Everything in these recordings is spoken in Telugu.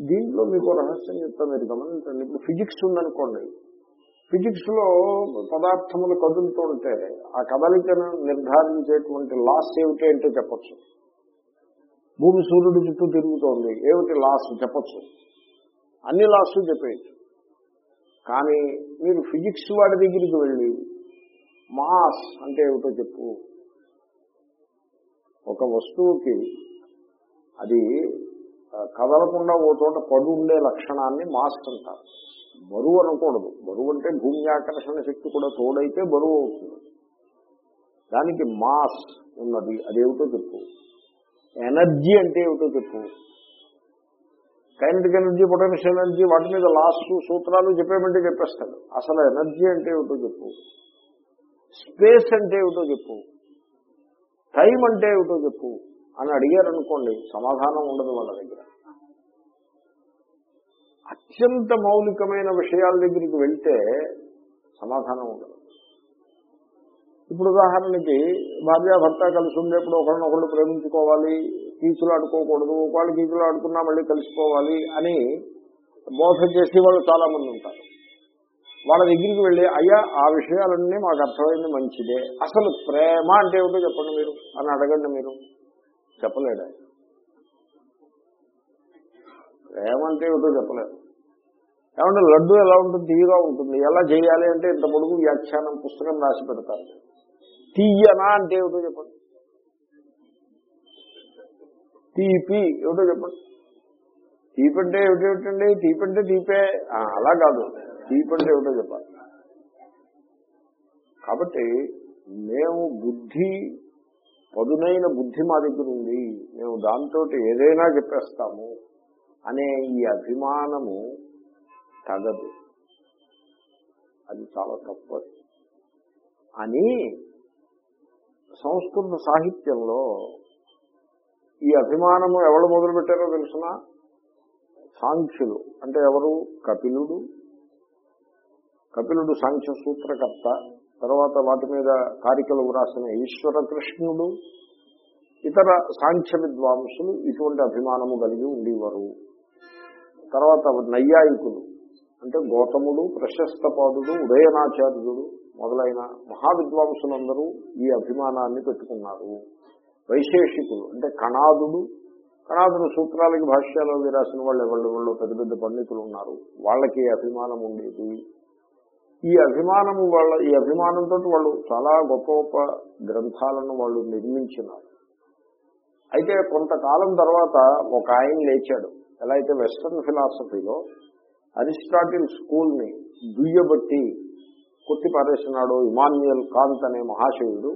దీంట్లో మీకు రహస్యం చెప్తా మీరు గమనించండి. ఇప్పుడు ఫిజిక్స్ ఉందనుకోండి. ఫిజిక్స్లో పదార్థములు కదులుతుంటే ఆ కదలికను నిర్ధారించేటువంటి లాస్ ఏమిటి అంటే చెప్పచ్చు. భూమి సూర్యుడు చుట్టూ తిరుగుతోంది ఏమిటి లాస్ చెప్పచ్చు. అన్ని లాస్ చెప్పేయచ్చు. కానీ మీరు ఫిజిక్స్ వాడి దగ్గరికి వెళ్ళి మాస్ అంటే ఏమిటో చెప్పు. ఒక వస్తువుకి అది కదలకుండా ఓ చోట పడు ఉండే లక్షణాన్ని మాస్ అంటారు. బరువు అనకూడదు. బరువు అంటే భూమి ఆకర్షణ శక్తి కూడా తోడైతే బరువు అవుతుంది. దానికి మాస్ ఉన్నది అదేమిటో చెప్పు. ఎనర్జీ అంటే ఏమిటో చెప్పు. కైనటిక్ ఎనర్జీ పొటెన్షియల్ ఎనర్జీ వాటి మీద లాస్ట్ సూత్రాలు చెప్పేమంటే చెప్పేస్తాడు. అసలు ఎనర్జీ అంటే ఏమిటో చెప్పు. స్పేస్ అంటే ఏమిటో చెప్పు. టైం అంటే ఏమిటో చెప్పు. అని అడిగారనుకోండి సమాధానం ఉండదు వాళ్ళ దగ్గర. అత్యంత మౌలికమైన విషయాల దగ్గరికి వెళ్తే సమాధానం ఉండదు. ఇప్పుడు ఉదాహరణకి భార్యాభర్త కలిసి ఉండేప్పుడు ఒకరినొకళ్ళు ప్రేమించుకోవాలి కీచులు ఆడుకోకూడదు ఒకళ్ళు కీచులు ఆడుకున్నా మళ్ళీ కలిసిపోవాలి అని బోధ చేసే వాళ్ళు చాలా మంది ఉంటారు. వాళ్ళ దగ్గరికి వెళ్ళి అయ్యా ఆ విషయాలన్నీ మాకు అర్థమైంది మంచిదే. అసలు ప్రేమ అంటే ఏమిటో చెప్పండి మీరు. అని అడగండి మీరు. చెప్పలేడు? ఆయన. ప్రేమ అంటే ఏమిటో చెప్పలేదు ఏమంటే లడ్డు ఎలా ఉంటుంది? తీయగా ఉంటుంది. ఎలా చేయాలి అంటే ఇంత పొడుగు వ్యాఖ్యానం పుస్తకం రాసి పెడతారు. తీయనా అంటే ఏమిటో చెప్పండి. తీపి ఏమిటో చెప్పండి. తీపి అంటే ఏమిటేమిటండి తీపి. అంటే తీపే అలా కాదు. తీపి అంటే ఏమిటో చెప్పాలి. కాబట్టి మేము బుద్ధి పదునైన బుద్ధి మా దగ్గర ఉంది. మేము దాంతో ఏదైనా చెప్పేస్తాము. అనే ఈ అభిమానము తగదు. అది చాలా తప్పదు. అని సంస్కృత సాహిత్యంలో ఈ అభిమానము ఎవరు మొదలుపెట్టారో తెలుసిన? సాంఖ్యులు. అంటే ఎవరు? కపిలుడు. కపిలుడు సాంఖ్య సూత్రకర్త. తర్వాత వాటి మీద కారికలు వ్రాసిన ఈశ్వర కృష్ణుడు ఇతర సాంఖ్య విద్వాంసులు ఇటువంటి అభిమానము కలిగి ఉండేవారు. తర్వాత నైయాయికులు అంటే గౌతముడు ప్రశస్తపాదుడు ఉదయనాచార్యుడు మొదలైన మహావిద్వాంసులందరూ ఈ అభిమానాన్ని పెట్టుకున్నారు. వైశేషికులు అంటే కణాదుడు. కణాదుడు సూత్రాలకి భాష్యాలు రాసిన వాళ్ళు ఎవరి వాళ్ళు పెద్ద పెద్ద పండితులు ఉన్నారు. వాళ్ళకి అభిమానం ఉండేది. ఈ అభిమానం వాళ్ళ ఈ అభిమానంతో వాళ్ళు చాలా గొప్ప గొప్ప గ్రంథాలను వాళ్ళు నిర్మించినారు. అయితే కొంతకాలం తర్వాత ఒక ఆయన లేచాడు. ఎలా అయితే వెస్ట్రన్ ఫిలాసఫీలో అరిస్టాటిల్ స్కూల్ని దుయ్యబట్టి కొట్టి పారేసినాడు ఇమాన్యుయల్ కాంత్ అనే మహాశయుడు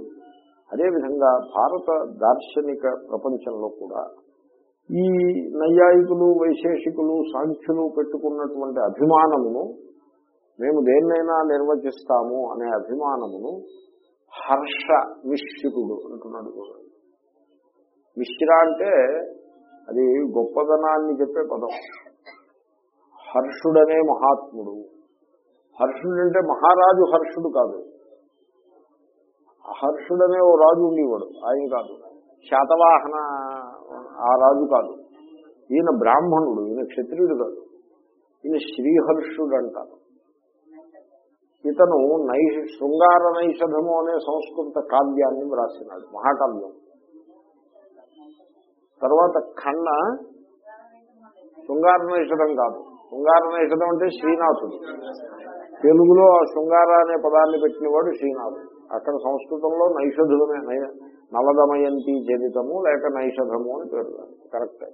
అదేవిధంగా భారత దార్శనిక ప్రపంచంలో కూడా ఈ నైయాయికులు వైశేషికులు సాంఖ్యులు పెట్టుకున్నటువంటి అభిమానమును మేము దేన్నైనా నిర్వచిస్తాము అనే అభిమానమును హర్ష మిశ్రుడు అంటున్నాడు మిశ్ర అంటే అది గొప్పదనాన్ని చెప్పే పదం. హర్షుడనే మహాత్ముడు. హర్షుడు అంటే మహారాజు హర్షుడు కాదు. హర్షుడనే ఓ రాజు ఉండేవాడు ఆయన కాదు. శాతవాహన ఆ రాజు కాదు. ఈయన బ్రాహ్మణుడు ఈయన క్షత్రియుడు కాదు. ఈయన శ్రీహర్షుడు అంటారు ఇతను నై శృంగార నైషధము అనే సంస్కృత కావ్యాన్ని వ్రాసినాడు మహాకావ్యం. తర్వాత ఖండ శృంగార కాదు. శృంగార అంటే శ్రీనాథుడు. తెలుగులో ఆ శృంగార అనే పదాన్ని పెట్టినవాడు శ్రీనాథుడు. అక్కడ సంస్కృతంలో నైషధులమే నై- నలదమయంతి చరితము లేక నైషధము అని పేరు కరెక్ట్.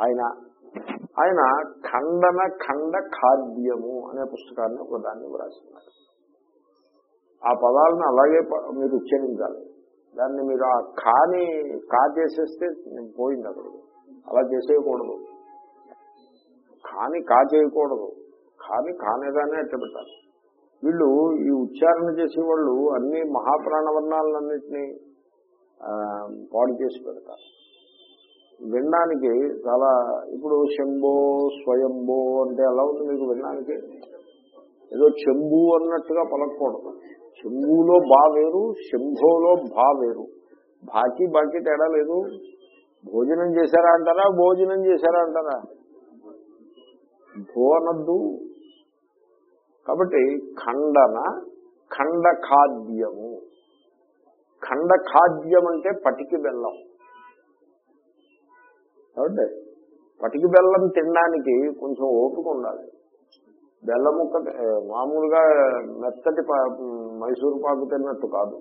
ఆయన ఆయన ఖండన ఖండ ఖాద్యము అనే పుస్తకాన్ని ఒక దాన్ని వ్రాసినాడు. ఆ పదాలను అలాగే మీరు ఉచ్చరించాలి దాన్ని మీరు ఆ కాని కా చేసేస్తే పోయింది అక్కడ. అలా చేసేయకూడదు. కాని కా చేయకూడదు. కాని కానేదానే అట్ట పెట్టాలి. వీళ్ళు ఈ ఉచ్చారణ చేసేవాళ్ళు అన్ని మహాప్రాణవర్ణాలన్నింటినీ పాడు చేసి పెడతారు. వినడానికి చాలా ఇప్పుడు శంభో స్వయంభో అంటే ఎలా ఉంది మీకు వినడానికి? ఏదో చెంబు అన్నట్టుగా పలకూడదు శంభులో బా వేరు శంభోలో భా వేరు. బాకి బాకి తేడా లేదు. భోజనం చేశారా అంటారా? భోజనం చేశారా అంటారా? భో అనద్దు. కాబట్టి ఖండన ఖండ ఖాద్యము ఖండ ఖాద్యం అంటే పటికి బెల్లం. కాబట్టి పటికి బెల్లం తినడానికి కొంచెం ఓపిక ఉండాలి. బెల్ల ముక్క మామూలుగా మెత్తటి పా- మైసూరు పాకు తిన్నట్టు కాదు.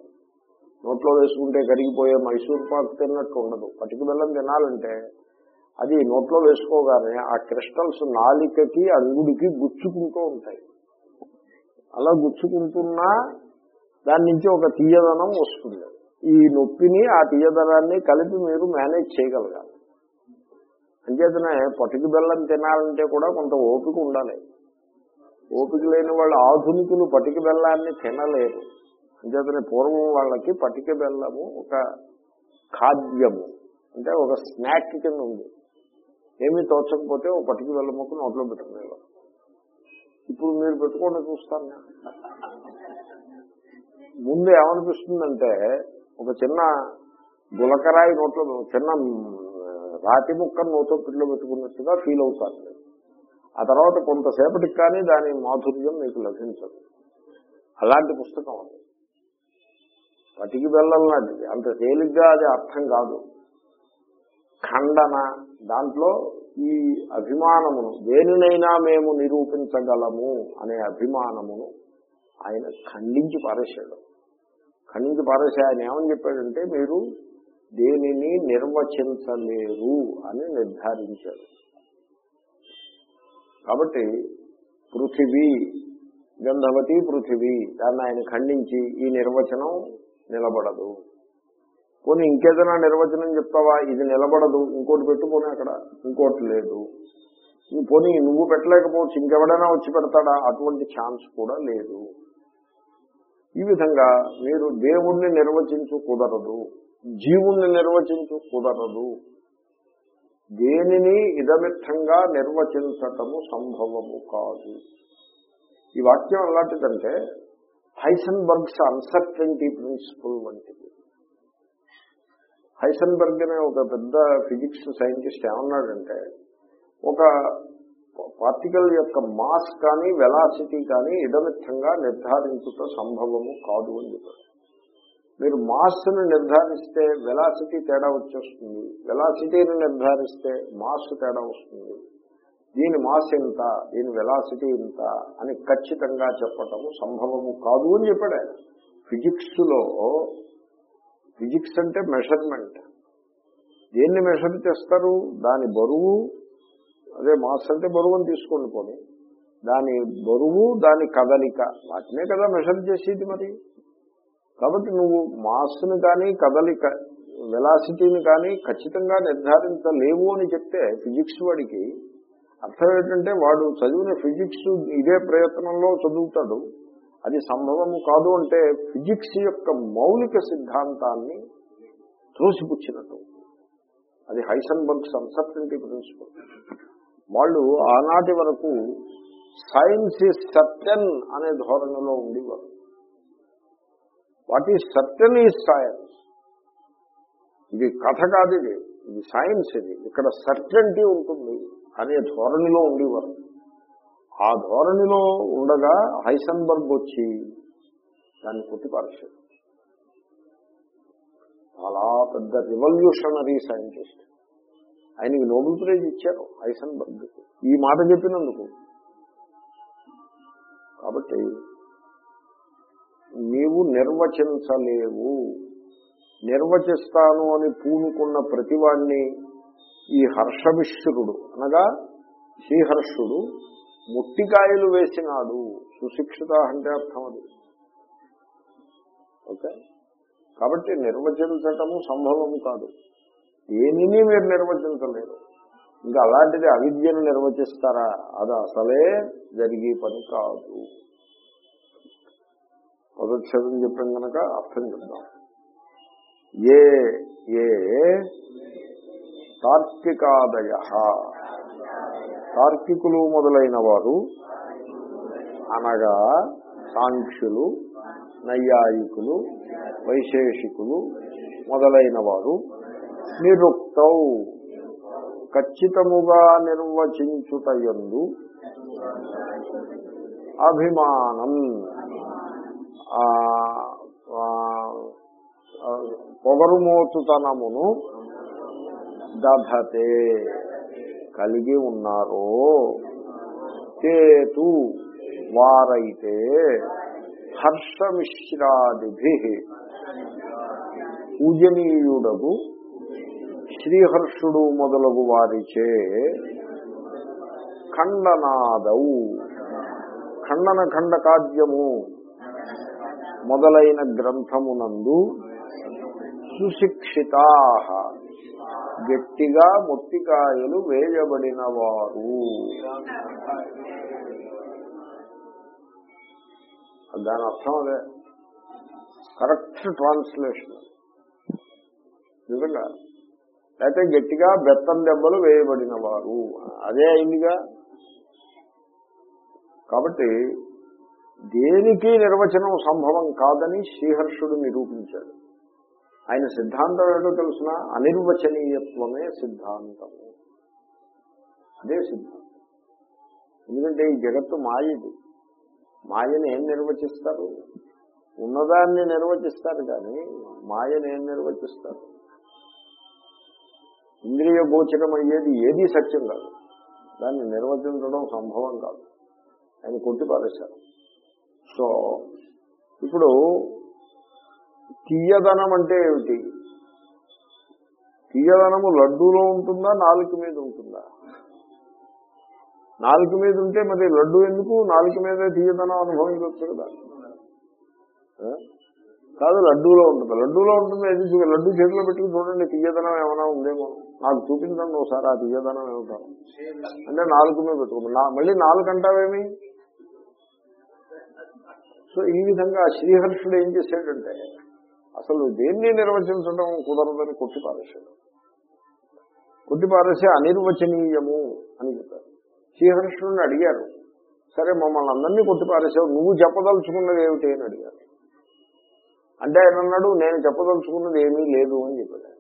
నోట్లో వేసుకుంటే కరిగిపోయే మైసూరు పాకు తిన్నట్టు ఉండదు. పటికి బెల్లం తినాలంటే అది నోట్లో వేసుకోగానే ఆ క్రిస్టల్స్ నాలికకి అంగుడికి గుచ్చుకుంటూ ఉంటాయి. అలా గుచ్చుకుంటున్నా దాని నుంచి ఒక తీయదనం వస్తుంది. ఈ నొప్పిని ఆ తీయదనాన్ని కలిపి మీరు మేనేజ్ చేయగలగాలి. అంచేతనే పటికి బెల్లం తినాలంటే కూడా కొంత ఓపిక ఉండాలి. ఓపిక లేని వాళ్ళు ఆధునికులు పటిక బెల్లాన్ని తినలేరు. అంచేతనే పూర్వం వాళ్ళకి పటిక బెల్లము ఒక ఖాద్యము అంటే ఒక స్నాక్ కింద ఉంది. ఏమీ తోచకపోతే ఒక పటిక బెల్లం మొక్క నోట్లో పెట్టుకునేవారు. ఇప్పుడు మీరు పెట్టుకోండి చూస్తాను నేను. ముందు ఏమనిపిస్తుందంటే ఒక చిన్న గులకరాయి నోట్లో చిన్న రాతి ముక్క నోట్లో పిల్లో పెట్టుకున్నట్టుగా ఫీల్ అవుతాను ఆ తర్వాత కొంతసేపటికి కానీ దాని మాధుర్యం మీకు లభించదు. అలాంటి పుస్తకం అది. పటికి లాంటిది. అంత తేలిగ్గా అది అర్థం కాదు. ఖండన దాంట్లో ఈ అభిమానమును దేనినైనా మేము నిరూపించగలము అనే అభిమానమును ఆయన ఖండించి పారేశాడు. ఖండించి పారేసి ఆయన ఏమని చెప్పాడంటే మీరు దేనిని నిర్వచించలేరు అని నిర్ధారించాడు. కాబట్టి పృథివీ గంధవతి పృథివీ. దాన్ని ఆయన ఖండించి ఈ నిర్వచనం నిలబడదు. పోనీ ఇంకేదైనా నిర్వచనం చెప్తావా? ఇది నిలబడదు. ఇంకోటి పెట్టుకొని అక్కడ ఇంకోటి లేదు. పోనీ నువ్వు పెట్టలేకపోవచ్చు. ఇంకెవడైనా వచ్చి పెడతాడా? అటువంటి ఛాన్స్ కూడా లేదు. ఈ విధంగా మీరు దేవుణ్ణి నిర్వచించు కుదరదు. జీవుణ్ణి నిర్వచించు కుదరదు. దేనిని ఇదమిత్తంగా నిర్వచించటము సంభవము కాదు. ఈ వాక్యం ఎలాంటిదంటే హైసన్బర్గ్స్ అన్సర్టెంటీ ప్రిన్సిపల్ వంటిది. హైసన్బర్గ్ అనే ఒక పెద్ద ఫిజిక్స్ సైంటిస్ట్ ఏమన్నాడంటే ఒక పార్టికల్ యొక్క మాస్ కానీ వెలాసిటీ కానీ ఇదమిత్తంగా నిర్ధారించుట సంభవము కాదు అని చెప్పారు మీరు మాస్ను నిర్ధారిస్తే వెలాసిటీ తేడా వచ్చేస్తుంది. వెలాసిటీని నిర్ధారిస్తే మాస్ తేడా వస్తుంది. దీని మాస్ ఎంత? దీని వెలాసిటీ ఎంత? అని ఖచ్చితంగా చెప్పటము సంభవము కాదు అని చెప్పాడు ఆయన. ఫిజిక్స్లో ఫిజిక్స్ అంటే మెషర్మెంట్. దేన్ని మెషర్ చేస్తారు? దాని బరువు. అదే మాస్ అంటే బరువు అని తీసుకోండి పోనీ. దాని బరువు దాని కదలిక. వాటినే కదా మెషర్ చేసేది మరి? కాబట్టి నువ్వు మాస్ని కానీ కదలిక వెలాసిటీని కానీ ఖచ్చితంగా నిర్ధారించలేవు అని చెప్తే ఫిజిక్స్ వాడికి అర్థం ఏంటంటే వాడు చదివిన ఫిజిక్స్ ఇదే ప్రయత్నంలో చదువుతాడు. అది సంభవము కాదు అంటే ఫిజిక్స్ యొక్క మౌలిక సిద్ధాంతాన్ని త్రోసిపుచ్చినట్టు అది హైసన్బర్గ్స్ అన్సర్టనిటీ ప్రిన్సిపల్ వాళ్ళు ఆనాటి వరకు సైన్స్ ఈజ్ సర్టన్ అనే ధోరణిలో ఉండేవారు. What is certain is science? ఇది కథ కాదు ఇది. ఇది సైన్స్ ఇది. ఇక్కడ సర్టన్టీ ఉంటుంది. అనే ధోరణిలో ఉండేవారు. ఆ ధోరణిలో ఉండగా హైసన్బర్గ్ వచ్చి దాన్ని కొట్టిపార్చాడు చాలా పెద్ద రివల్యూషనరీ సైంటిస్ట్. ఆయనకి నోబెల్ ప్రైజ్ ఇచ్చారు హైసన్బర్గ్ ఈ మాట చెప్పినందుకు. కాబట్టి నీవు నిర్వచించలేవు. నిర్వచిస్తాను అని పూనుకున్న ప్రతివాణ్ణి ఈ హర్షమిశ్రుడు అనగా శ్రీహర్షుడు ముట్టికాయలు వేసినాడు. సుశిక్షిత అంటే అర్థం అది. ఓకే? కాబట్టి నిర్వచించటము సంభవము కాదు. దేనిని మీరు నిర్వచించలేరు. ఇంకా అలాంటిది అవిద్యను నిర్వచిస్తారా? అది అసలే జరిగే పని కాదు. పదచ్ఛేదం చెప్పాం కనుక అర్థం చెప్తాం ఏ ఏ తార్కికాదయ. తార్కికులు మొదలైన వారు అనగా సాంఖ్యులు నైయాయికులు వైశేషికులు మొదలైన వారు నిరుక్తౌ. ఖచ్చితముగా నిర్వచించుటయందు అభిమానం. పొగరుమోతుతనమును దధతే కలిగి ఉన్నారో తేతు వారైతే హర్షమిశ్రాదిభి పూజనీయుడగు శ్రీహర్షుడు మొదలగు వారిచే ఖండనాదౌ. ఖండన ఖండకాద్యము మొదలైన గ్రంథమునందు సుశిక్షితా. గట్టిగా మొట్టికాయలు వేయబడిన వారు దాని అర్థం అదే. Correct translation. నిజంగా. అయితే గట్టిగా బెత్తం దెబ్బలు వేయబడిన వారు అదే అయిందిగా. కాబట్టి దేనికి నిర్వచనం సంభవం కాదని శ్రీహర్షుడు నిరూపించాడు. ఆయన సిద్ధాంతం ఏంటో తెలిసిన? అనిర్వచనీయత్వమే సిద్ధాంతము. అదే సిద్ధాంతం. ఎందుకంటే ఈ జగత్తు మాయది. మాయని ఏం నిర్వచిస్తారు? ఉన్నదాన్ని నిర్వచిస్తారు కానీ మాయని ఏం నిర్వచిస్తారు? ఇంద్రియ గోచరం అయ్యేది ఏది సత్యం కాదు. దాన్ని నిర్వచించడం సంభవం కాదు. ఆయన కొట్టిపారేశారు. సో ఇప్పుడు తీయదనం అంటే ఏమిటి? తీయదనము లడ్డూలో ఉంటుందా నాలుగు మీద ఉంటుందా? నాలుగు మీద ఉంటే మరి లడ్డు ఎందుకు? నాలుగు మీద తీయదనం అనుభవించవచ్చు కదా. కాదు లడ్డూలో ఉంటుంది? లడ్డూలో ఉంటుంది? ఏది లడ్డు చేతిలో పెట్టుకుని చూడండి తీయదనం ఏమైనా ఉందేమో. నాకు చూపించండి ఒకసారి ఆ తీయదనం ఏమిటో. అంటే నాలుగు మీద పెట్టుకుంటాం. మళ్ళీ నాలుగు అంటావేమి? సో ఈ విధంగా శ్రీహర్షుడు ఏం చేశాడంటే అసలు దేన్ని నిర్వచించడం కుదరదని కొట్టి పారేశాడు కొట్టి పారేసే అనిర్వచనీయము అని చెప్పారు. శ్రీహర్షుడిని అడిగారు సరే మమ్మల్ని అందరినీ కొట్టి పారేసావు నువ్వు చెప్పదలుచుకున్నది ఏమిటి అని అడిగారు. అంటే ఆయన అన్నాడు నేను చెప్పదలుచుకున్నది ఏమీ లేదు అని చెప్పాడు.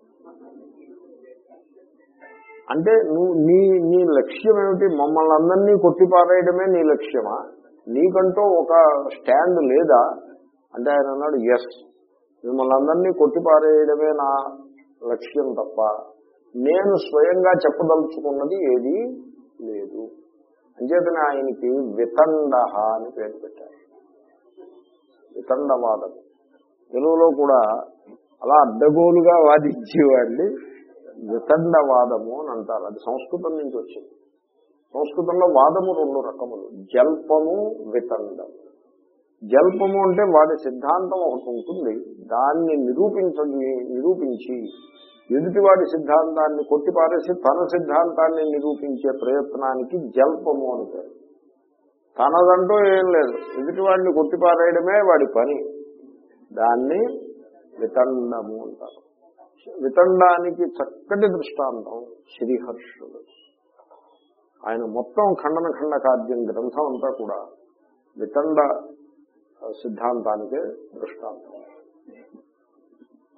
అంటే నువ్వు నీ నీ లక్ష్యం ఏమిటి? మమ్మల్ని అందరినీ కొట్టిపారేయడమే నీ లక్ష్యమా? నీకంటూ ఒక స్టాండ్ లేదా? అంటే ఆయన అన్నాడు ఎస్ మిమ్మల్ని అందరినీ కొట్టిపారేయడమే నా లక్ష్యం తప్ప. నేను స్వయంగా చెప్పదలుచుకున్నది ఏదీ లేదు. అంచేతనే ఆయనకి వితండ అని పేరు పెట్టారు. వితండవాదం. తెలుగులో కూడా అలా అడ్డగోలుగా వాదించేవాడిని వితండవాదము అని అంటారు. అది సంస్కృతం నుంచి వచ్చింది. సంస్కృతంలో వాదము రెండు రకములు. జల్పము వితండము జల్పము అంటే వాడి సిద్ధాంతం ఒకటి ఉంటుంది. దాన్ని నిరూపించ నిరూపించి ఎదుటివాడి సిద్ధాంతాన్ని కొట్టిపారేసి తన సిద్ధాంతాన్ని నిరూపించే ప్రయత్నానికి జల్పము అంటారు తనదంటూ ఏం లేదు. ఎదుటివాడిని కొట్టిపారేయడమే వాడి పని. దాన్ని వితండము అంటారు. వితండానికి చక్కటి దృష్టాంతం శ్రీహర్షుడు ఆయన మొత్తం ఖండన ఖండ కార్యం గ్రంథం అంతా కూడా వితండ సిద్ధాంతానికే దృష్టాంతం.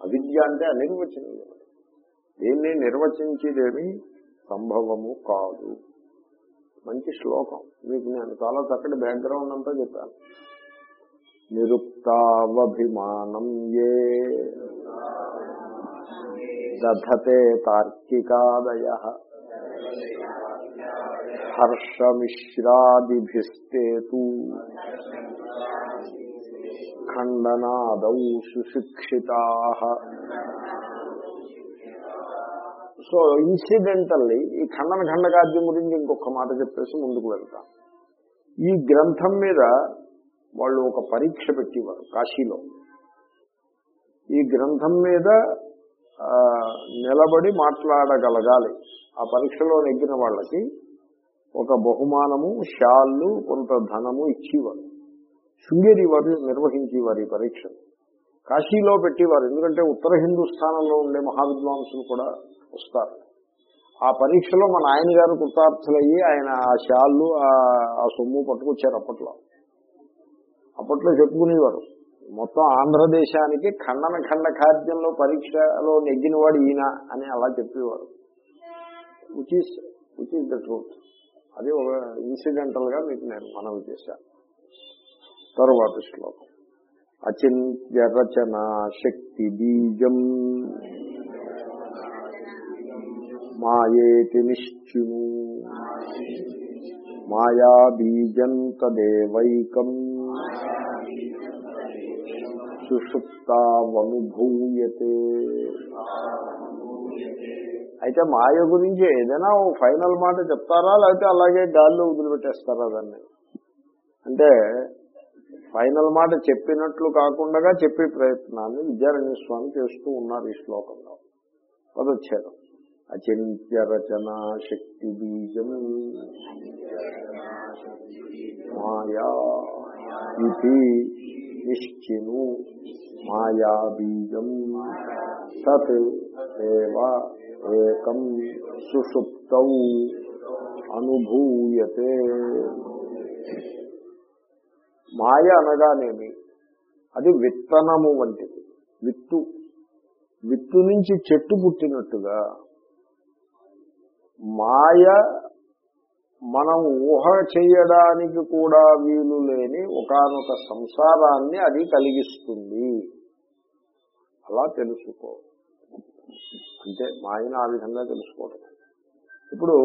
అవిద్య అంటే అనిర్వచనీయం దీన్ని నిర్వచించేదేమి సంభవము కాదు. మంచి శ్లోకం. మీకు నేను చాలా చక్కటి బ్యాక్గ్రౌండ్ అంతా చెప్పాను. నిరుక్తావభిమానం ఏ దధతే తార్కికాదయ. హర్షమిశ్రాదిభిస్తేతు ఖండనాదౌ సుశిక్షితా సో ఇన్సిడెంటల్లీ ఈ ఖండన ఖండకాద్యం గురించి ఇంకొక మాట చెప్పేసి ముందుకు వెళ్తాం. ఈ గ్రంథం మీద వాళ్ళు ఒక పరీక్ష పెట్టేవారు కాశీలో. ఈ గ్రంథం మీద నిలబడి మాట్లాడగలగాలి. ఆ పరీక్షలో నెగ్గిన వాళ్ళకి ఒక బహుమానము షాళ్ళు కొంత ధనము ఇచ్చేవారు. శృంగేరి వారు నిర్వహించేవారు ఈ పరీక్షలు కాశీలో పెట్టేవారు ఎందుకంటే ఉత్తర హిందుస్థానంలో ఉండే మహావిద్వాంసులు కూడా వస్తారు. ఆ పరీక్షలో మన ఆయన గారు కృతార్థులయ్యి ఆయన ఆ షాళ్ళు ఆ- ఆ సొమ్ము పట్టుకొచ్చారు అప్పట్లో. అప్పట్లో చెప్పుకునేవారు మొత్తం ఆంధ్రదేశానికి ఖండన ఖండ ఖాద్యంలో పరీక్షలో నెగ్గినవాడు ఈయన అని అలా చెప్పేవారు. Which is which is the truth అది ఒక ఇన్సిడెంటల్గా మీకు నేను మనం చేశాను తరువాత శ్లోకం. అచింత్య రచనా శక్తి బీజం మాయేతి నిశ్చును మాయా బీజం తదేవైకం సుషుప్తావనుభూయతే అయితే మాయ గురించి ఏదైనా ఫైనల్ మాట చెప్తారా? లేకపోతే అలాగే గాల్లో వదిలిపెట్టేస్తారా దాన్ని? అంటే ఫైనల్ మాట చెప్పినట్లు కాకుండా చెప్పే ప్రయత్నాన్ని విద్యారణ్య స్వామి చేస్తూ ఉన్నారు ఈ శ్లోకంలో. పదచ్ఛేదం. అచింత్య రచన శక్తి బీజం మాయా ఇది నిశ్చిను మాయా బీజం తత్ ఏవ ఏకం సుషుప్త అనుభూయతే. మాయ అనగానేమి? అది విత్తనము వంటిది. విత్తు. విత్తు నుంచి చెట్టు పుట్టినట్టుగా మాయ మనం ఊహ చేయడానికి కూడా వీలు లేని ఒకనొక సంసారాన్ని అది కలిగిస్తుంది. అలా తెలుసుకో. అంటే మాయను ఆ విధంగా తెలుసుకోవడం ఇప్పుడు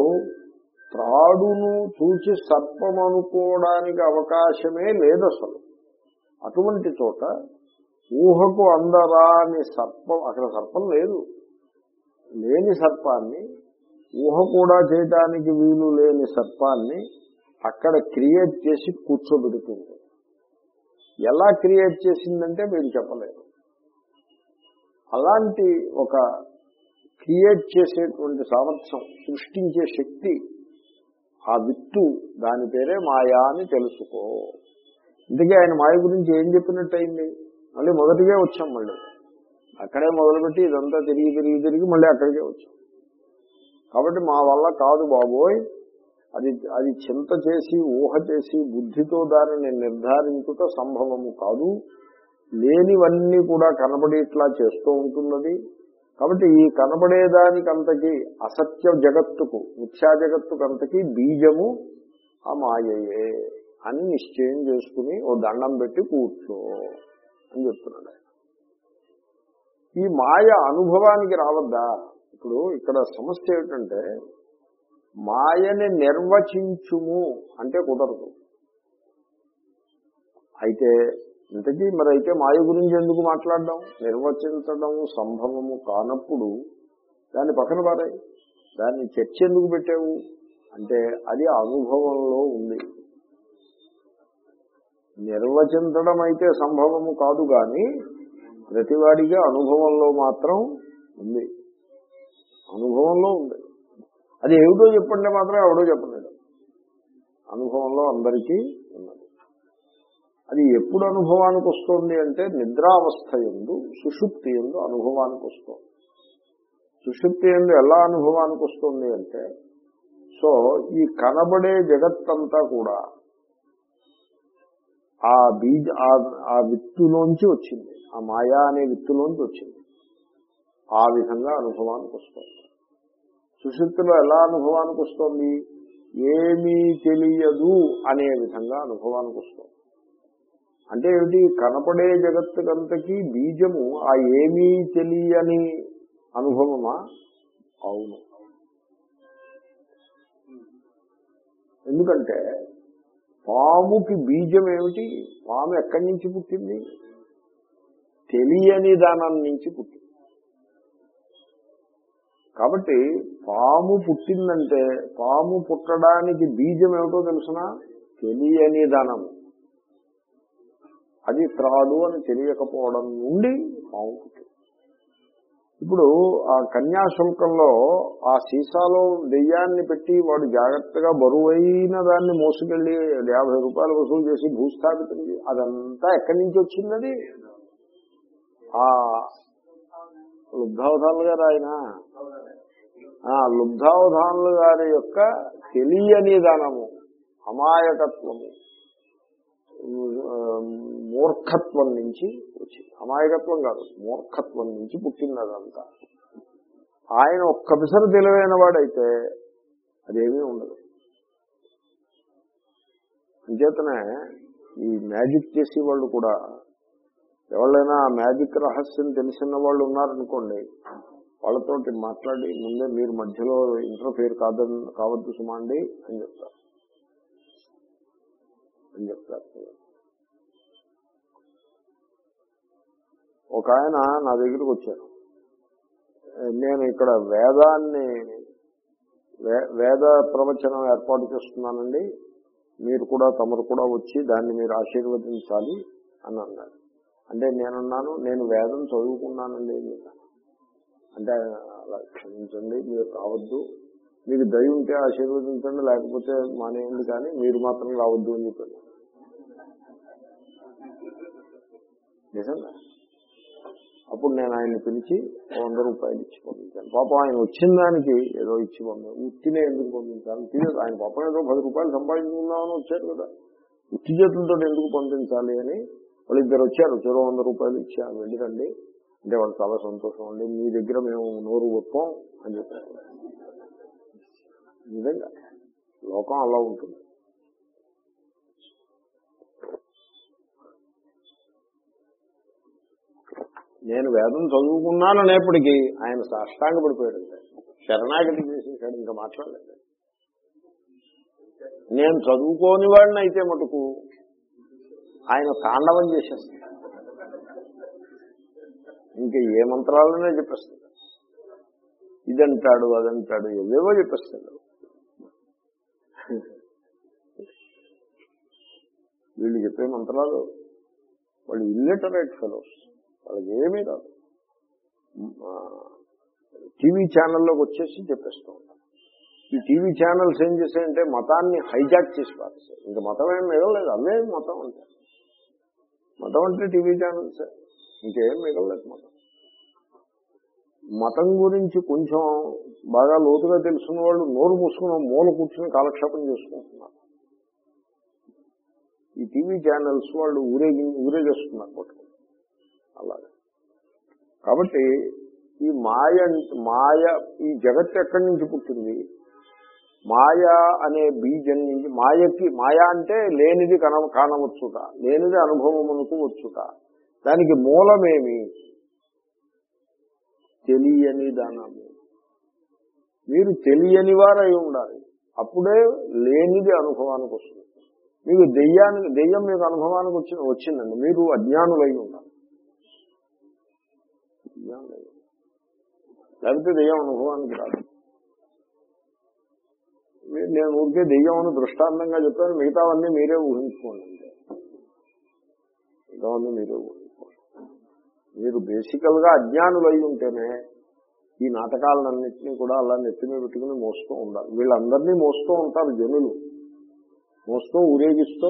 త్రాడును చూచి సర్పం అనుకోవడానికి అవకాశమే లేదు అసలు. అటువంటి చోట ఊహకు అందరాని సర్పం అక్కడ సర్పం లేదు. లేని సర్పాన్ని ఊహ కూడా చేయటానికి వీలు లేని సర్పాన్ని అక్కడ క్రియేట్ చేసి కూర్చోబెడుతుంది. ఎలా క్రియేట్ చేసిందంటే మీరు చెప్పలేదు అలాంటి ఒక క్రియేట్ చేసేటువంటి సామర్థ్యం సృష్టించే శక్తి ఆ విత్తు దాని పేరే మాయా అని తెలుసుకో. ఇందుకే ఆయన మాయ గురించి ఏం చెప్పినట్టయింది? మళ్ళీ మొదటిగా వచ్చాం మళ్ళీ. అక్కడే మొదలుపెట్టి ఇదంతా తిరిగి తిరిగి తిరిగి మళ్ళీ అక్కడికే వచ్చాం. కాబట్టి మా వల్ల కాదు బాబోయ్. అది అది చింత చేసి ఊహ చేసి బుద్ధితో దానిని నిర్ధారించుట సంభవము కాదు. లేనివన్నీ కూడా కనబడేట్లా చేస్తూ ఉంటున్నది. కాబట్టి ఈ కనబడేదానికంతకీ అసత్య జగత్తుకు మిథ్యా జగత్తుకు బీజము ఆ మాయయే అని నిశ్చయం చేసుకుని ఓ దండం పెట్టి కూర్చో అని చెప్తున్నాడు ఈ మాయ అనుభవానికి రావద్దా? ఇప్పుడు ఇక్కడ సమస్య ఏమిటంటే మాయని నిర్వచించుము అంటే కుదరదు. అయితే ఇంతకీ మరి అయితే మాయ గురించి ఎందుకు మాట్లాడడం? నిర్వచించడం సంభవము కానప్పుడు దాన్ని పక్కన పారాయి దాన్ని చర్చ ఎందుకు పెట్టావు? అంటే అది అనుభవంలో ఉంది. నిర్వచించడం అయితే సంభవము కాదు కానీ ప్రతివాడిగా అనుభవంలో మాత్రం ఉంది. అనుభవంలో ఉంది. అది ఏమిటో చెప్పండి మాత్రం ఎవడో చెప్పలేడు. అనుభవంలో అందరికీ అది ఎప్పుడు అనుభవానికి వస్తుంది అంటే నిద్రావస్థ ఎందు సుషుప్తి ఎందు అనుభవానికి వస్తుంది. సుషుప్తి ఎందు ఎలా అనుభవానికి వస్తుంది అంటే సో ఈ కనబడే జగత్తంతా కూడా ఆ బీజ ఆ- ఆ విత్తులోంచి వచ్చింది. ఆ మాయా అనే విత్తులోంచి వచ్చింది. ఆ విధంగా అనుభవానికి వస్తుంది. సుశుద్ధిలో ఎలా అనుభవానికి వస్తుంది? ఏమీ తెలియదు అనే విధంగా అనుభవానికి వస్తుంది. అంటే ఏమిటి? కనపడే జగత్తుకంతకీ బీజము ఆ ఏమీ తెలియని అనుభవమా? అవును. ఎందుకంటే పాముకి బీజం ఏమిటి? పాము ఎక్కడి నుంచి పుట్టింది? తెలియని దానం నుంచి పుట్టింది. కాబట్టి పాము పుట్టిందంటే పాము పుట్టడానికి బీజం ఏమిటో తెలుసిన? తెలియని దానము. అది త్రాడు అని తెలియకపోవడం నుండి పాము ఇప్పుడు ఆ కన్యాశుల్కంలో ఆ సీసాలో దెయ్యాన్ని పెట్టి వాడు జాగ్రత్తగా బరువైన దాన్ని మోసుకెళ్ళి యాభై రూపాయలు వసూలు చేసి భూస్థాపితం అదంతా ఎక్కడి నుంచి వచ్చిందది? ఆ లుబ్ధావధానులు గారు ఆయన. ఆ లుబ్ధావధానులు గారి యొక్క తెలియని దానము అమాయకత్వము. మూర్ఖత్వం నుంచి వచ్చింది. అమాయకత్వం కాదు మూర్ఖత్వం నుంచి పుట్టింది అదంతా. ఆయన ఒక్క పిసరు తెలివైన వాడైతే అదేమీ ఉండదు. అంచేతనే ఈ మ్యాజిక్ చేసే వాళ్ళు కూడా ఎవరైనా మ్యాజిక్ రహస్యం తెలిసిన వాళ్ళు ఉన్నారనుకోండి వాళ్ళతోటి మాట్లాడి ముందే మీరు మధ్యలో ఇంటర్ఫేర్ కాదని కావద్దు సుమాండి అని చెప్తారు. అని చెప్తారు. ఒక ఆయన నా దగ్గరికి వచ్చారు నేను ఇక్కడ వేదాన్ని వే- వేద ప్రవచనం ఏర్పాటు చేస్తున్నానండి. మీరు కూడా తమరు కూడా వచ్చి దాన్ని మీరు ఆశీర్వదించాలి అని అన్నాడు. అంటే నేనున్నాను నేను వేదం చదువుకున్నానండి అంటే అలా క్షమించండి మీరు రావద్దు. మీకు దయ ఉంటే ఆశీర్వదించండి లేకపోతే మానేయండి కానీ మీరు మాత్రం రావద్దు అని చెప్పాను. నిజంగా. అప్పుడు నేను ఆయన్ని పిలిచి వంద రూపాయలు ఇచ్చి పంపించాను. పాపం ఆయన వచ్చిన దానికి ఏదో ఇచ్చి పంపాను ఉత్తినే ఎందుకు పంపించాలి? తెలియదు ఆయన పాపం ఏదో పది రూపాయలు సంపాదించుకుందామని వచ్చారు కదా. ఉత్తి చేతులతో ఎందుకు పంపించాలి అని వాళ్ళు ఇద్దరు వచ్చారు. చెరో వంద రూపాయలు ఇచ్చాను వెళ్ళిరండి అంటే వాళ్ళు చాలా సంతోషం అండి. మీ దగ్గర మేము నోరు గొప్పం అని చెప్పారు. నిజంగా. లోకం అలా ఉంటుంది. నేను వేదం చదువుకున్నాననేప్పటికీ ఆయన సాష్టాంగ పడిపోయాడు శరణాగతి చేసేసాడు ఇంకా మాట్లాడలేదు. నేను చదువుకోని వాడిని అయితే మటుకు ఆయన తాండవం చేసేస్తాడు ఇంకా ఏ మంత్రాలనే చెప్పేస్తాడు. ఇదంటాడు అదంటాడు ఏవేవో చెప్పేస్తాడు. వీళ్ళు చెప్పే మంత్రాలు వాళ్ళు ఇల్లిటరేట్ ఫెలోస్. వాళ్ళకి ఏమీ రాదు టీవీ ఛానల్లోకి వచ్చేసి చెప్పేస్తూ. ఉంటారు ఈ టీవీ ఛానల్స్ ఏం చేశాయంటే మతాన్ని హైజాక్ చేసి పారేసాయి ఇంకా మతం ఏం మిగలలేదు అవే మతం అంటే. మతం అంటే టీవీ ఛానల్స్. ఇంకేం మిగలలేదు మతం. మతం గురించి కొంచెం బాగా లోతుగా తెలుసుకున్న వాళ్ళు నోరు మూసుకున్న మూల కూర్చుని కాలక్షేపం చేసుకుంటున్నారు. ఈ టీవీ ఛానల్స్ వాళ్ళు ఊరేగి ఊరేగేస్తున్నారు పట్టుకుని. కాబట్టి ఈ మాయ మాయ ఈ జగత్తు ఎక్కడి నుంచి పుట్టింది? మాయ అనే బీజం నుంచి మాయకి మాయ అంటే లేనిది కన కానవచ్చుట లేనిది అనుభవమునకు వచ్చుట. దానికి మూలమేమి? తెలియని దానము మీరు తెలియని వారై ఉండాలి. అప్పుడే లేనిది అనుభవానికి వస్తుంది. మీకు దెయ్యానికి దెయ్యం మీకు అనుభవానికి వచ్చి వచ్చిందండి. మీరు అజ్ఞానులై ఉండాలి. అజ్ఞానులై లేదు లేకపోతే దెయ్యం అనుభవానికి రాదు నేను ఊరికే దెయ్యం అని దృష్టాంతంగా చెప్పాను మిగతావన్నీ మీరే ఊహించుకోండి మిగతావన్నీ మీరే ఊహించుకోండి. మీరు బేసికల్గా అజ్ఞానులై ఉంటేనే ఈ నాటకాలన్నింటినీ కూడా అలా నెత్తి మీద పెట్టుకుని మోస్తూ ఉండాలి. వీళ్ళందరినీ మోస్తూ ఉంటారు జనులు. మోస్తూ ఊరేగిస్తూ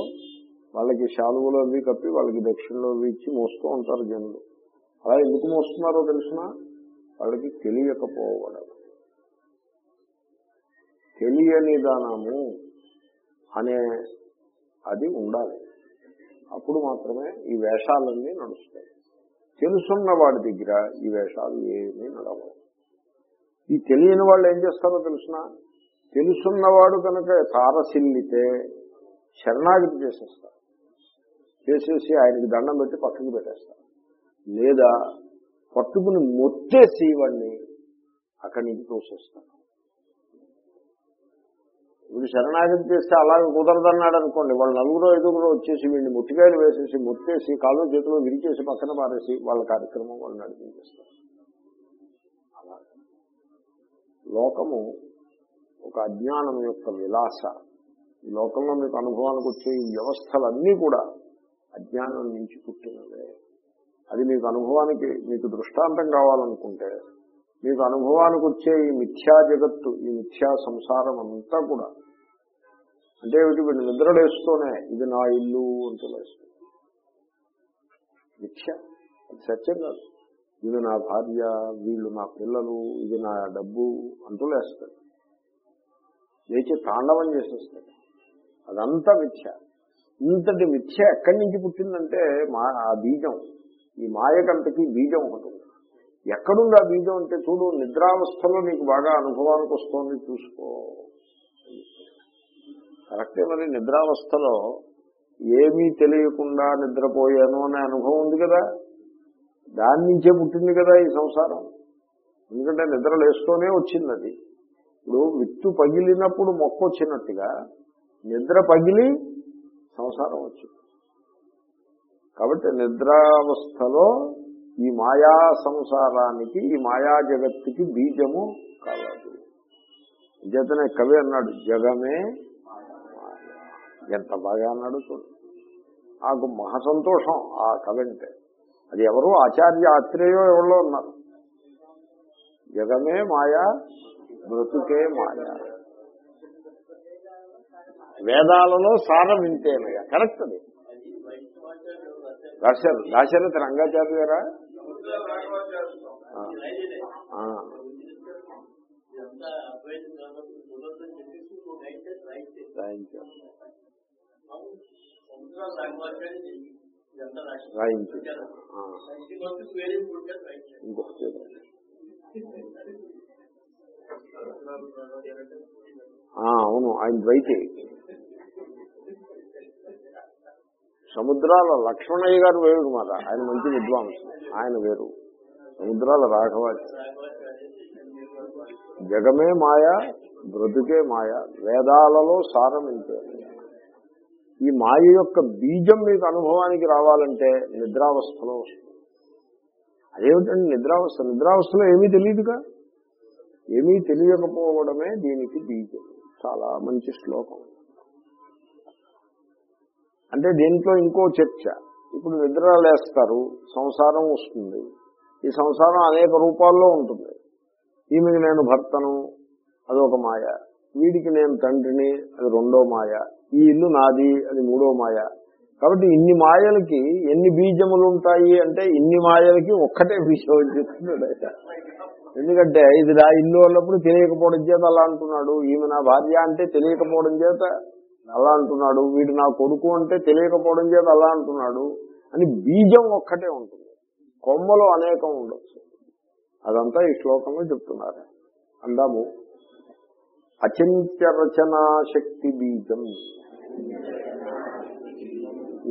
వాళ్ళకి శాలువలు అవి కప్పి వాళ్ళకి దక్షిణలో అవి ఇచ్చి మోస్తూ ఉంటారు జనులు. అలా ఎందుకు మోస్తున్నారో తెలిసిన? వాళ్ళకి తెలియకపోవడం. తెలియని దానము అనే అది ఉండాలి. అప్పుడు మాత్రమే ఈ వేషాలన్నీ నడుస్తాయి. తెలుసున్న వాడి దగ్గర ఈ వేషాలు ఏమీ నడవవు. ఈ తెలియని వాళ్ళు ఏం చేస్తారో తెలిసిన? తెలుసున్నవాడు కనుక తారసిల్లితే శరణాగతి చేసేస్తారు. చేసేసి ఆయనకి దండం పెట్టి పక్కకి పెట్టేస్తారు. లేదా పట్టుకుని మొత్తేసి వాడిని అక్కడి నుంచి తోసేస్తాను వీడు శరణాగతి చేస్తే అలాగే కుదరదన్నాడు అనుకోండి వాళ్ళు నలుగురు ఐదుగురు వచ్చేసి వీడిని ముట్టికాయలు వేసేసి ముత్తేసి కాళ్ళు చేతిలో విరిచేసి పక్కన పారేసి వాళ్ళ కార్యక్రమం వాళ్ళు నడిపించేస్తారు. అలా. లోకము ఒక అజ్ఞానం యొక్క విలాస. ఈ లోకంలో మీకు అనుభవానికి వచ్చే ఈ వ్యవస్థలన్నీ కూడా అజ్ఞానం నుంచి పుట్టినవే. అది మీకు అనుభవానికి మీకు దృష్టాంతం కావాలనుకుంటే మీకు అనుభవానికి వచ్చే ఈ మిథ్యా జగత్తు ఈ మిథ్యా సంసారం అంతా కూడా. అంటే వీటి వీళ్ళు నిద్రలేస్తూనే ఇది నా ఇల్లు అంటూ లేస్తుంది మిథ్య. అది సత్యం కాదు. ఇది నా భార్య వీళ్ళు నా పిల్లలు ఇది నా డబ్బు అంటూ లేస్తాడు లేచి తాండవం చేసేస్తాడు అదంతా మిథ్య. ఇంతటి మిథ్య ఎక్కడి నుంచి పుట్టిందంటే మా ఆ బీజం. ఈ మాయకంతకి బీజం ఒకటి ఉంది. ఎక్కడుంది ఆ బీజం అంటే చూడు నిద్రావస్థలో నీకు బాగా అనుభవానికి వస్తుంది చూసుకో. కరెక్టే మరి నిద్రావస్థలో ఏమీ తెలియకుండా నిద్రపోయాను అనే అనుభవం ఉంది కదా. దాని నుంచే పుట్టింది కదా ఈ సంసారం. ఎందుకంటే నిద్ర లేస్తూనే వచ్చింది అది. ఇప్పుడు విత్తు పగిలినప్పుడు మొక్క వచ్చినట్టుగా నిద్ర పగిలి సంసారం వచ్చింది. కాబట్టి నిద్రావస్థలో ఈ మాయా సంసారానికి ఈ మాయా జగత్తుకి బీజము కలదు. చేతనే కవి అన్నాడు జగమే ఎంత బాగా అన్నాడు చూడు. నాకు మహాసంతోషం ఆ కవి అంటే. అది ఎవరు ఆచార్య ఆత్రేయో ఎవరో ఉన్నారు. జగమే మాయా బ్రతుకే మాయా. వేదాలలో సారం ఇంతేనయ్యా కరెక్ట్ అది. రాశారు. దాశరథ రంగాచార్య గారా? ఇంకొకటి అవును. ఆయన ద్వైతే సముద్రాల లక్ష్మణయ్య గారు వేరు మాట ఆయన మంచి విద్వాంసం ఆయన వేరు. సముద్రాల రాఘవాచార్య జగమే మాయ బ్రతుకే మాయ వేదాలలో సారం ఇంతే. ఈ మాయ యొక్క బీజం మీకు అనుభవానికి రావాలంటే నిద్రావస్థలో వస్తుంది. అదేమిటండి నిద్రావస్థ? నిద్రావస్థలో ఏమీ తెలియదుగా? ఏమీ తెలియకపోవడమే దీనికి బీజం. చాలా మంచి శ్లోకం. అంటే దీంట్లో ఇంకో చర్చ. ఇప్పుడు నిద్ర లేస్తారు సంసారం వస్తుంది. ఈ సంసారం అనేక రూపాల్లో ఉంటుంది. ఈమెకి నేను భర్తను అదొక మాయ. వీడికి నేను తండ్రిని అది రెండో మాయ. ఈ ఇల్లు నాది అది మూడో మాయ. కాబట్టి ఇన్ని మాయలకి ఎన్ని బీజములు ఉంటాయి అంటే ఇన్ని మాయలకి ఒక్కటే బీజం అని చెప్తున్నాడు ఎందుకంటే ఇది నా ఇల్లు అన్నప్పుడు తెలియకపోవడం చేత అలా అంటున్నాడు. ఈమె నా భార్య అంటే తెలియకపోవడం చేత అలా అంటున్నాడు వీడు నా కొడుకు అంటే తెలియకపోవడం చేత అలా అంటున్నాడు అని బీజం ఒక్కటే ఉంటుంది. కొమ్మలు అనేకం ఉండొచ్చు. అదంతా ఈ శ్లోకంలో చెప్తున్నారు. అందాము. అచింత్య రచనా శక్తి బీజం.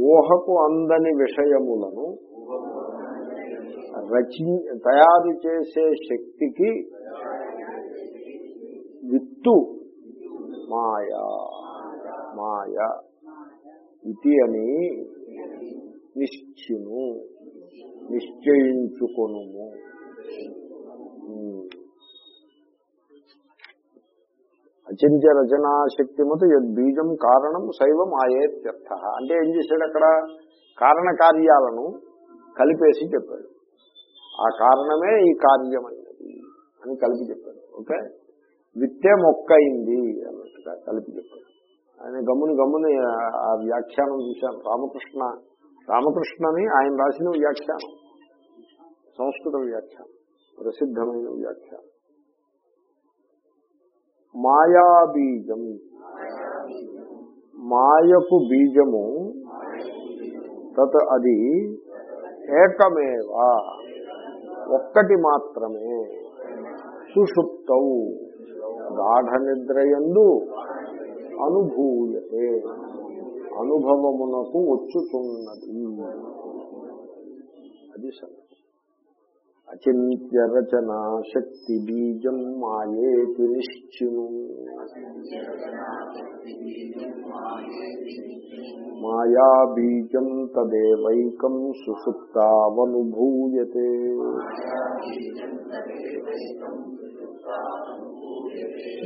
ఊహకు అందని విషయములను రచి తయారు చేసే శక్తికి విత్తు మాయా. మాయ ఇది అని నిశ్చిను నిశ్చయించుకొనుము. అచింత్య రచనా శక్తిమత యద్బీజం కారణం శైవం ఆయేత్యర్థ. అంటే ఏం చేశాడు అక్కడ? కారణ కార్యాలను కలిపేసి చెప్పాడు. ఆ కారణమే ఈ కార్యమైనది అని కలిపి చెప్పాడు. ఓకే? విత్తే మొక్క అయింది అన్నట్టుగా కలిపి చెప్పాడు. ఆయన గమ్ముని గమ్ముని ఆ- వ్యాఖ్యానం చూశాను. రామకృష్ణ రామకృష్ణని ఆయన రాసిన వ్యాఖ్యానం. సంస్కృత వ్యాఖ్యానం. ప్రసిద్ధమైన వ్యాఖ్యానం. మాయాబీజం మాయకు బీజము తత్ అది ఏకమేవా? ఒక్కటి మాత్రమే. సుషుప్తౌ. గాఢ నిద్రయందు అనుభూయతే. అనుభవమునకు వచ్చుతున్నది అది సంగతి అచింత్య రచనా శక్తి బీజం మాయేతి నిశ్చిను. మాయా బీజం తదేవైకం సుషుప్తావనుభూయతే.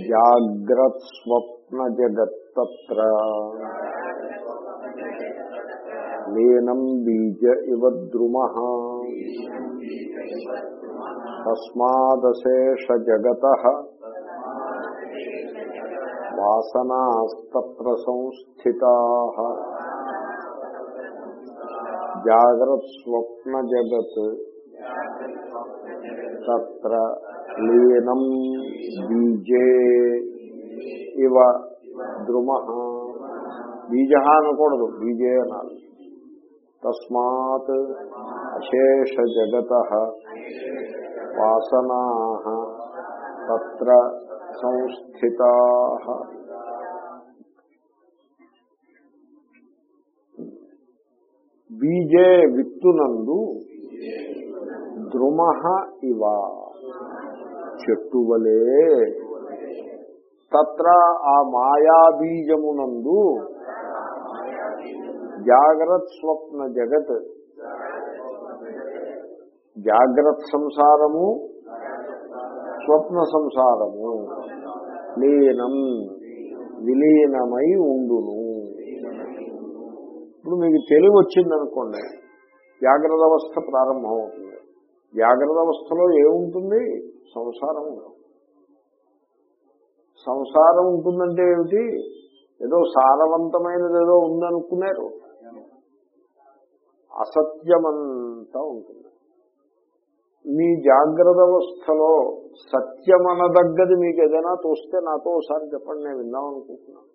జాగ్రత్ స్వప్న జగత్తత్ర లీనం బీజ ఇవ ద్రుమ తస్మాదశేష జగత వాసనాస్తత్ర సంస్థితా జాగ్రత్ స్వప్న జగత్ తత్ర లీనం బీజే ఇవ ద్రుమ. బీజ అనకూడదు బీజే అనాలి. తస్మాత్ అశేష జగత. వాసనా త్ర సంస్థిత. బీజే విత్తునందు ద్రుమ ఇవా. చెట్టు వలే తత్ర ఆ మాయాబీజమునందు జాగ్రత్ స్వప్న జగత్. జాగ్రత్ సంసారము స్వప్న సంసారము. లీనం విలీనమై ఉండును. ఇప్పుడు మీకు తెలివి వచ్చిందనుకోండి జాగ్రత్త అవస్థ ప్రారంభం అవుతుంది జాగ్రత్త అవస్థలో ఏముంటుంది? సంసారం ఉంటుంది సంసారం ఉంటుందంటే ఏమిటి? ఏదో సారవంతమైనది ఏదో ఉందనుకున్నారు. అసత్యమంతా ఉంటుంది. మీ జాగ్రత్త అవస్థలో సత్యమనదగ్గది మీకు ఏదైనా తోస్తే నాతో ఒకసారి చెప్పండి నేను విందాం అనుకుంటున్నాను.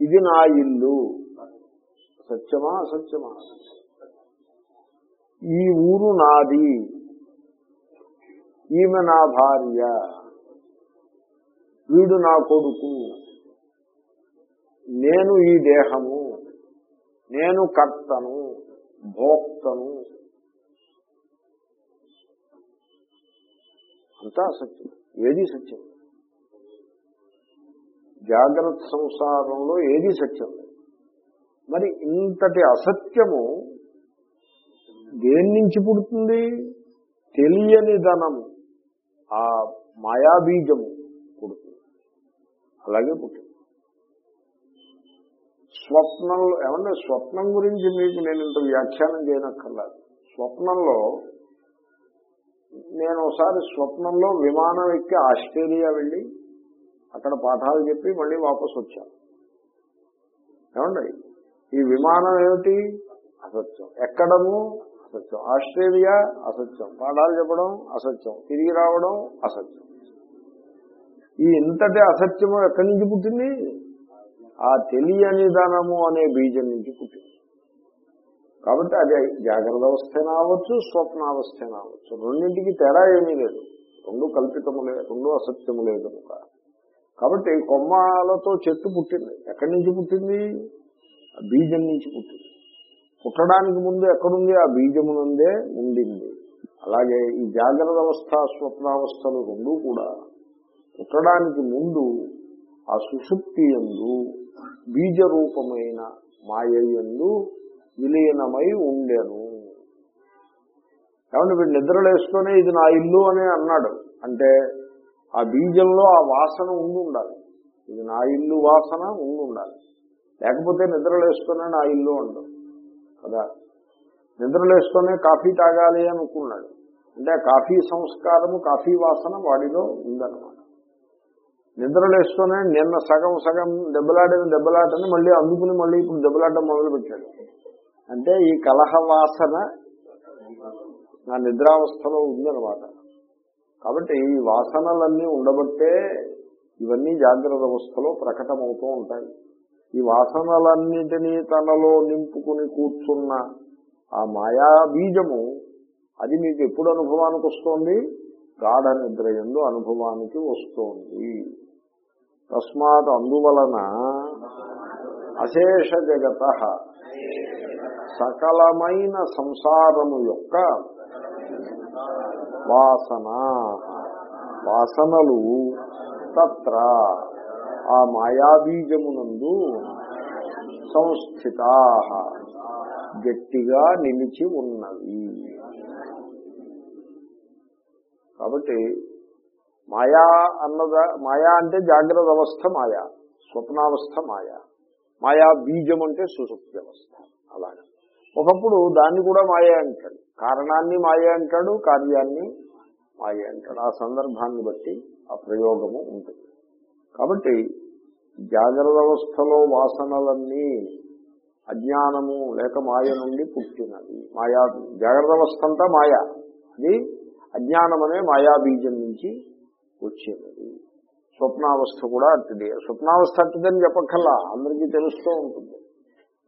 ఇది నా ఇల్లు. సత్యమా? అసత్యమా? ఈ ఊరు నాది. ఈమె నా భార్య. వీడు నా కొడుకు. నేను ఈ దేహము. నేను కర్తను భోక్తను. అంతా సత్యం ఏది సత్యం? జాగ్రత్త సంసారంలో ఏది సత్యం? మరి ఇంతటి అసత్యము దేని నుంచి పుడుతుంది? తెలియని ధనము ఆ మాయాబీజము పుడుతుంది. అలాగే పుట్టింది. స్వప్నంలో ఏమన్నా స్వప్నం గురించి మీకు నేను ఇంత వ్యాఖ్యానం చేయనక్కర్లేదు. స్వప్నంలో నేను ఒకసారి స్వప్నంలో విమానం ఎక్కి ఆస్ట్రేలియా వెళ్ళి అక్కడ పాఠాలు చెప్పి మళ్ళీ వాపసు వచ్చాను ఏమండి? ఈ విమానం ఏమిటి? అసత్యం. ఎక్కడము? అసత్యం. ఆస్ట్రేలియా అసత్యం. పాఠాలు చెప్పడం అసత్యం. తిరిగి రావడం అసత్యం. ఈ ఇంతటి అసత్యము ఎక్కడి నుంచి పుట్టింది? ఆ తెలియని ధనము అనే బీజం నుంచి పుట్టింది. కాబట్టి అది జాగ్రత్త అవస్థైనా అవ్వచ్చు స్వప్నావస్థైనా అవ్వచ్చు. రెండింటికి తేడా ఏమీ లేదు. రెండు కల్పితము లేదు రెండు అసత్యములే కనుక కాబట్టి కొమ్మలతో చెట్టు పుట్టింది. ఎక్కడి నుంచి పుట్టింది? ఆ బీజం నుంచి పుట్టింది. పుట్టడానికి ముందు ఎక్కడుంది? ఆ బీజమునందే ఉండింది. అలాగే ఈ జాగ్రత్త అవస్థ స్వప్నావస్థలు రెండూ కూడా పుట్టడానికి ముందు ఆ సుషుప్తి ఎందు బీజరూపమైన మాయందు విలీనమై ఉండెను. కాబట్టి వీడు నిద్రలేస్తూనే ఇది నా ఇల్లు అని అన్నాడు. అంటే ఆ బీజంలో ఆ వాసన ఉండి ఉండాలి ఇది నా ఇల్లు వాసన ఉండి ఉండాలి లేకపోతే నిద్రలేస్తూనే నా ఇల్లు ఉండదు కదా. నిద్రలేస్తూనే కాఫీ తాగాలి అనుకున్నాడు. అంటే ఆ కాఫీ సంస్కారము కాఫీ వాసన వాడిలో ఉందన్నమాట. నిద్రలేస్తూనే నిన్న సగం సగం దెబ్బలాడిన దెబ్బలాటని మళ్ళీ అందుకుని మళ్ళీ ఇప్పుడు దెబ్బలాడడం మొదలుపెట్టాడు. అంటే ఈ కలహ వాసన నా నిద్రావస్థలో ఉందన్నమాట. కాబట్టి ఈ వాసనలన్నీ ఉండబట్టే ఇవన్నీ జాగ్రత్త అవస్థలో ప్రకటమవుతూ ఉంటాయి. ఈ వాసనలన్నిటినీ తనలో నింపుకుని కూర్చున్న ఆ మాయా బీజము అది మీకు ఎప్పుడు అనుభవానికి వస్తోంది? గాఢ నిద్ర ఎందు అనుభవానికి వస్తోంది. తస్మాత్ అందువలన అశేష జగత సకలమైన సంసారము యొక్క వాసన వాసనలు తత్ర ఆ మాయాబీజమునందు సంస్థిత. గట్టిగా నిలిచి ఉన్నవి. కాబట్టి మాయా అన్నదా మాయా అంటే జాగ్రత్త అవస్థ మాయా స్వప్నావస్థ మాయా. మాయా బీజం అంటే సుశుక్తి అవస్థ అలాగే. ఒకప్పుడు దాన్ని కూడా మాయే అంటాడు. కారణాన్ని మాయే అంటాడు కార్యాన్ని మాయే అంటాడు. ఆ సందర్భాన్ని బట్టి ఆ ప్రయోగము ఉంటుంది. కాబట్టి జాగ్రత్త అవస్థలో వాసనలన్నీ అజ్ఞానము లేక మాయ నుండి పుట్టినది మాయా జాగ్రత్త అవస్థ అంతా మాయ. అది అజ్ఞానం అనే మాయాబీజం నుంచి వచ్చినది. స్వప్నావస్థ కూడా అట్టిది. స్వప్నావస్థ అట్టిదని చెప్పక్కల్లా అందరికీ తెలుస్తూ ఉంటుంది.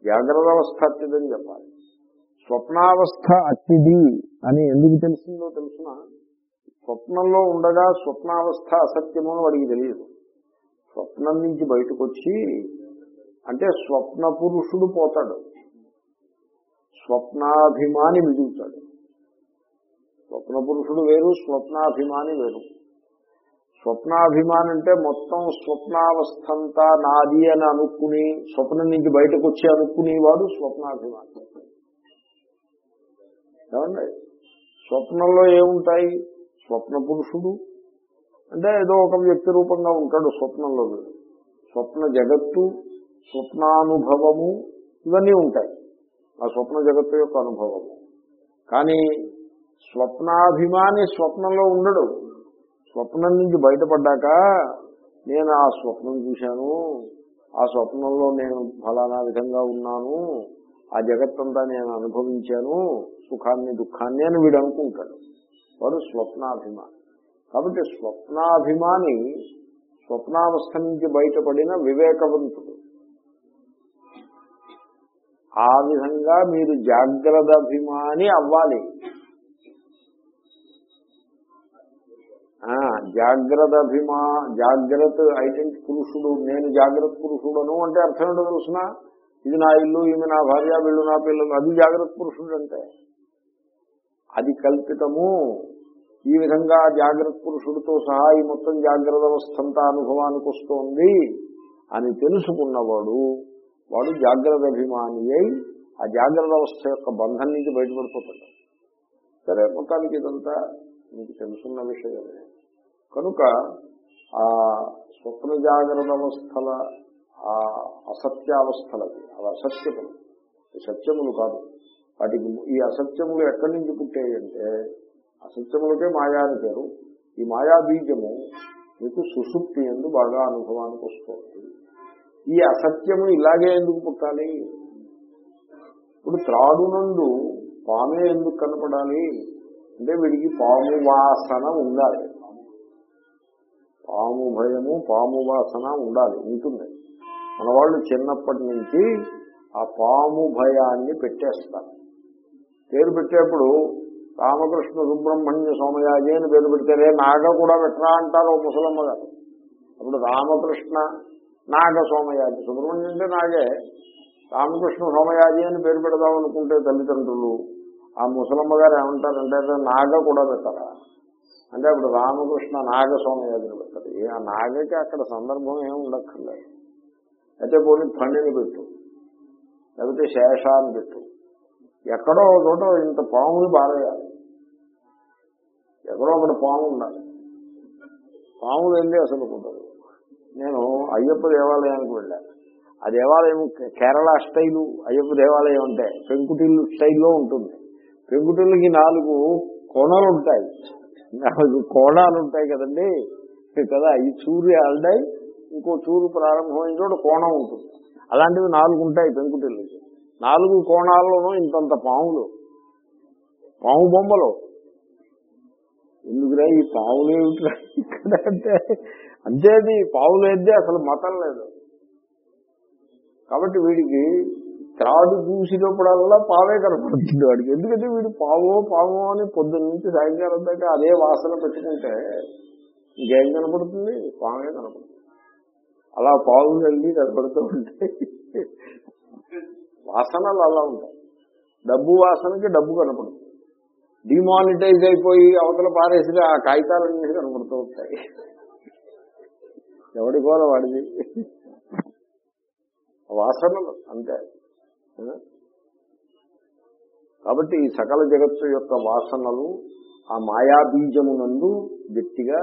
జాగ్రత్త అవస్థ అట్టిదని చెప్పాలి. స్వప్నావస్థ అట్టిది అని ఎందుకు తెలిసిందో తెలుసిన? స్వప్నంలో ఉండగా స్వప్నావస్థ అసత్యము అని వాడికి తెలియదు. స్వప్నం నుంచి బయటకు వచ్చి అంటే స్వప్న పురుషుడు పోతాడు. స్వప్నాభిమాని మిగులుతాడు. స్వప్న పురుషుడు వేరు స్వప్నాభిమాని వేరు. స్వప్నాభిమాని అంటే మొత్తం స్వప్నావస్థంతా నాది అని అనుకుని స్వప్నం నుంచి బయటకు వచ్చి అనుకునేవాడు స్వప్నాభిమాని. ఏమండి? స్వప్నంలో ఏముంటాయి? స్వప్న పురుషుడు అంటే ఏదో ఒక వ్యక్తి రూపంగా ఉంటాడు స్వప్నంలో స్వప్న జగత్తు స్వప్నానుభవము ఇవన్నీ ఉంటాయి. ఆ స్వప్న జగత్తు యొక్క అనుభవము. కానీ స్వప్నాభిమాని స్వప్నంలో ఉండడు. స్వప్నం నుంచి బయటపడ్డాక నేను ఆ స్వప్నం చూశాను ఆ స్వప్నంలో నేను ఫలానా విధంగా ఉన్నాను ఆ జగత్తంతా నేను అనుభవించాను సుఖాన్ని దుఃఖాన్ని అని వీడు అనుకుంటాడు. వాడు స్వప్నాభిమాని. కాబట్టి స్వప్నాభిమాని స్వప్నావస్థ నుంచి బయటపడిన వివేకవంతుడు. ఆ విధంగా మీరు జాగ్రత్త అభిమాని అవ్వాలి. ఆ, జాగ్రత్త అభిమా జాగ్రత్త ఐడెంటి పురుషుడు నేను జాగ్రత్త పురుషుడను అంటే అర్థం ఏంటో తెలుసిన? ఇది నా ఇల్లు ఈమె నా భార్య వీళ్ళు నా పిల్లలు అది జాగ్రత్త పురుషుడు అంటే అది కల్పితము. ఈ విధంగా జాగ్రత్త పురుషుడితో సహా ఈ మొత్తం జాగ్రత్త అవస్థంతా అనుభవానికి వస్తోంది అని తెలుసుకున్నవాడు వాడు జాగ్రత్త అభిమాని అయి ఆ జాగ్రత్త అవస్థ యొక్క బంధం నుంచి బయటపడిపోతాడు. సరే మొత్తానికి ఇదంతా మీకు తెలుసున్న విషయమే. కనుక ఆ స్వప్న జాగ్రత్త అవస్థల ఆ అసత్యావస్థలకి అవి అసత్యములు. సత్యములు కాదు. వాటికి ఈ అసత్యములు ఎక్కడి నుంచి పుట్టాయంటే అసత్యములకే మాయా అని పేరు. ఈ మాయా బీజము మీకు సుషుప్తి ఎందు బాగా అనుభవానికి వస్తుంది. ఈ అసత్యము ఇలాగే ఎందుకు పుట్టాలి? ఇప్పుడు త్రాడు నుండు పామే ఎందుకు కనపడాలి? అంటే వీడికి పాము వాసన ఉండాలి. పాము భయము పాము వాసన ఉండాలి ఉంటుంది. మన వాళ్ళు చిన్నప్పటి నుంచి ఆ పాము భయాన్ని పెట్టేస్తారు. పేరు పెట్టేప్పుడు రామకృష్ణ సుబ్రహ్మణ్య సోమయాజి అని పేరు పెడితే నాగ కూడా పెట్టరా అంటారు ముసలమ్మ గారు. అప్పుడు రామకృష్ణ నాగ సోమయాజి సుబ్రహ్మణ్యం అంటే నాగే. రామకృష్ణ సోమయాజి అని పేరు పెడదాం అనుకుంటే తల్లిదండ్రులు ఆ ముసలమ్మ గారు ఏమంటారంటే నాగ కూడా పెట్టరా? అంటే అప్పుడు రామకృష్ణ నాగ సోమయాజిని పెట్టారు. ఆ నాగకి అక్కడ సందర్భం ఏమి ఉండక్కర్లేదు. అయితే పోనీ పండిని పెట్టు లేకపోతే శేషాన్ని పెట్టు. ఎక్కడో ఒక చోట ఇంత పాములు బారేయాలి ఎక్కడో ఒకటి పాము ఉండాలి. పాములు వెళ్ళి అసలు కుదరదు నేను అయ్యప్ప దేవాలయానికి వెళ్ళాను ఆ దేవాలయం కేరళ స్టైలు అయ్యప్ప దేవాలయం అంటే పెంకుటిల్లు స్టైల్లో ఉంటుంది. పెంకుటిల్లుకి నాలుగు కోణాలు ఉంటాయి. నాలుగు కోణాలు ఉంటాయి కదండి. కదా ఈ చూరు అల్డాయి ఇంకో చూరు ప్రారంభమైన చోట కోణం ఉంటుంది. అలాంటివి నాలుగు ఉంటాయి పెంకుటిల్లుకి. నాలుగు కోణాల్లోనూ ఇంతంత పాములు. పాము బొమ్మలు. ఎందుకురా ఈ పావులు ఏమిట్రా ఇక్కడ అంటే? అంతేది పావులు ఏదే అసలు మతం లేదు. కాబట్టి వీడికి త్రాడు చూసినప్పుడల్లా పావే కనపడుతుంది వాడికి. ఎందుకంటే వీడు పావో పావో అని పొద్దున్న నుంచి సాయంకాలం దాకా అదే వాసన పెట్టుకుంటే ఇంకేం కనపడుతుంది? పావే కనపడుతుంది. అలా పావులు వెళ్ళి కనపడుతూ ఉంటాయి. వాసనలు అలా ఉంటాయి. డబ్బు వాసనకి డబ్బు కనపడుతుంది డిమానిటైజ్ అయిపోయి అవతల పారేసి ఆ కాగితాలన్నీ కనపడుతూ ఉంటాయి. ఎవడి గోల వాడిది? వాసనలు అంతే. కాబట్టి ఈ సకల జగత్తు యొక్క వాసనలు ఆ మాయాబీజమునందు గట్టిగా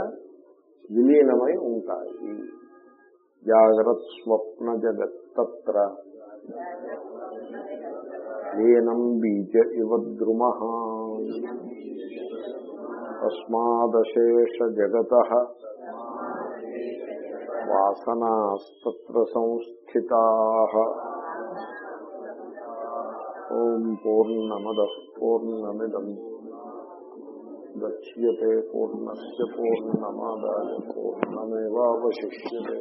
విలీనమై ఉంటాయి. జాగ్రత్ స్వప్న జగత్తత్ర. బీజ ఇవ ద్రుమ తస్మాదశేష జగత వాసనాస్తత్ర సంస్థితా ఓం పూర్ణమద పూర్ణమిదం గచ్యతే పూర్ణస్య పూర్ణమాదాయ పూర్ణమేవాశిష్యతే